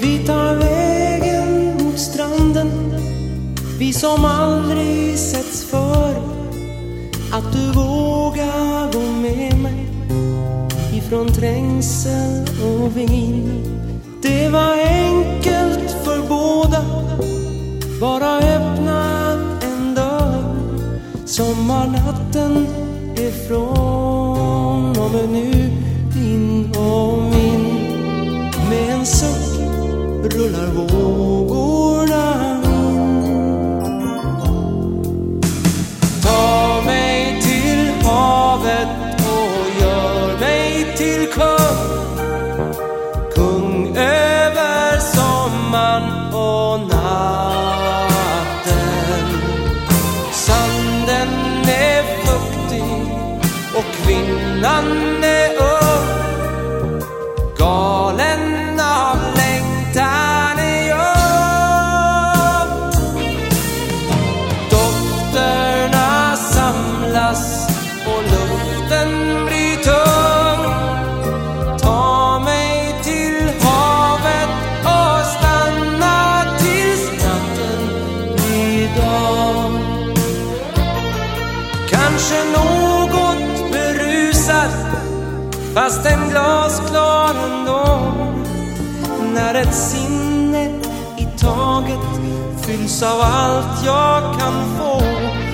Vi tar vägen mot stranden. Vi som aldrig setts för Att du vågar gå med mig Ifrån trängsel och vin. Det var enkelt för båda. Bara öppna en dörr. Sommarnatten är från och med nu. Rullar vågorna. In Ta mig till havet och gör mig till kung. Kung över sommaren och natten. Sanden är fuktig och kvinnan fast en glasklar ändå när ett sinne i taget fylls av allt jag kan få.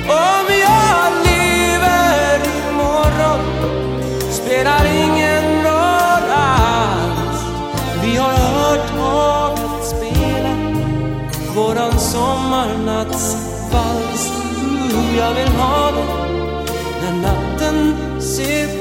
Om jag lever imorgon spelar ingen roll alls. Vi har hört havet spela våran sommarnattsvals. Uh, jag vill ha det när natten ser